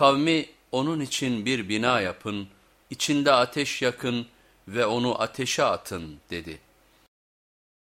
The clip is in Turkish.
Kavmi onun için bir bina yapın, içinde ateş yakın ve onu ateşe atın dedi.